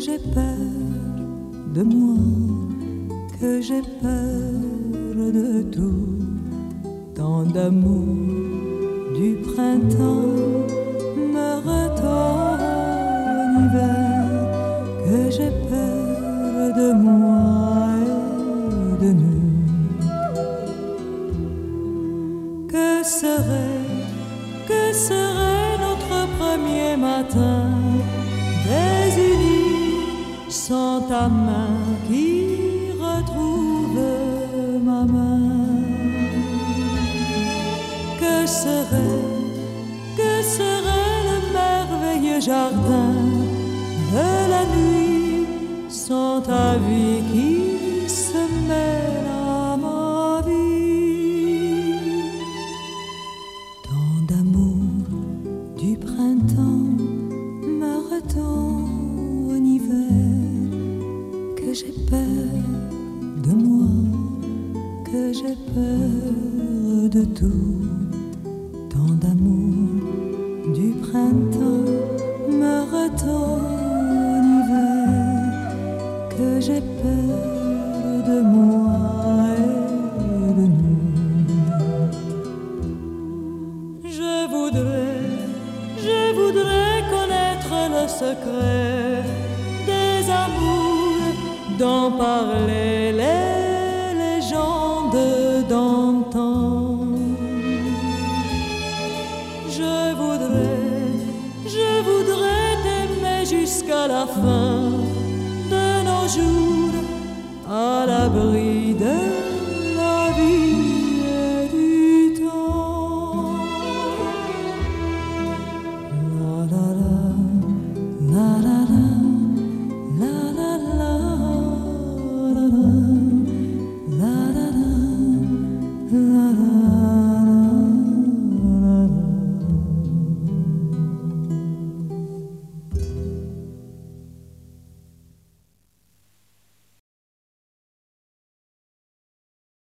j'ai peur de moi, que j'ai peur de tout. Tant d'amour du printemps me retourne en hiver, que j'ai peur de moi et de nous. Que serait, que serait notre premier matin? Ta main qui retrouve ma main? Que serait, que serait le merveilleux jardin de la nuit sans ta vie qui se mêle à ma vie? Tant d'amour du printemps me retourne j'ai peur de moi, que j'ai peur de tout. Tant d'amour du printemps me retourne que j'ai peur de moi et de nous. Je voudrais, je voudrais connaître le secret dont parlaient les légendes d'antan. Je voudrais, je voudrais t'aimer jusqu'à la fin de nos jours à l'abri